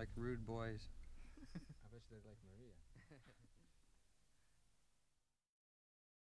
like rude boys. I bet you they like Maria.